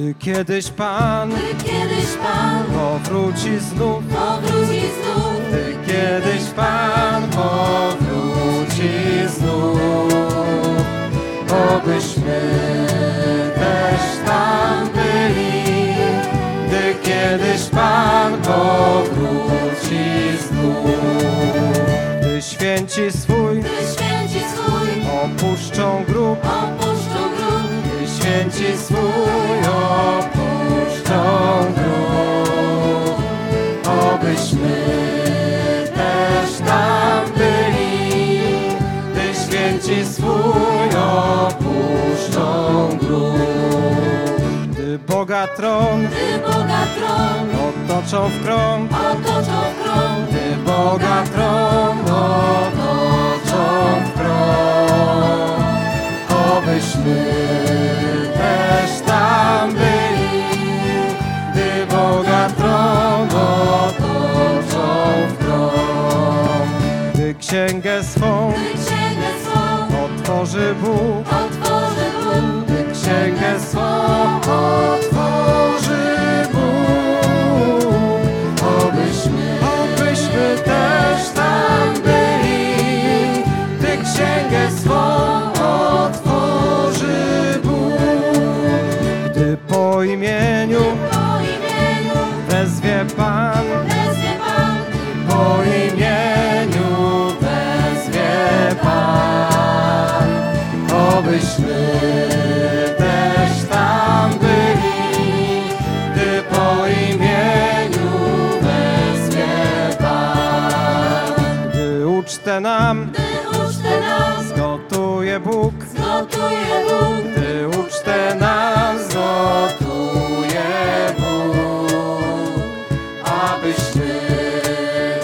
Gdy kiedyś Pan Gdy kiedyś Pan powróci znów, powróci znów, gdy kiedyś Pan powróci znów, obyśmy też tam byli, gdy kiedyś Pan powróci znów. Gdy święci swój święci swój opuszczą grób, obyśmy też tam byli, gdy święci swój opuszczą grób. Gdy Boga tron gdy Boga tron otoczą w krąg, otoczą w krąg, gdy Boga tron otoczą księgę swą. Gdy otworzy Bóg, otworzy Bóg, gdy księgę swą. Otworzy Bóg, obyśmy, obyśmy też tam byli, gdy księgę swą. Otworzy Bóg, gdy po imieniu po imieniu wezwie Pan, ucztę nam. Gdy ucztę nam zgotuje Bóg, zgotuje Bóg, gdy ucztę nam zgotuje Bóg, abyśmy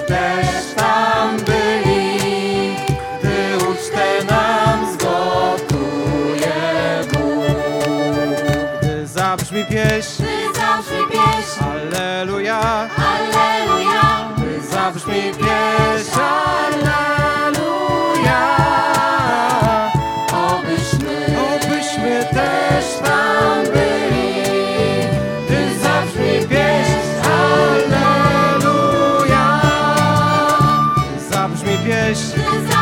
też tam byli, gdy ucztę nam. Zgotuje Bóg. Gdy zabrzmi pieśń, zabrzmi